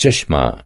ચશ્મા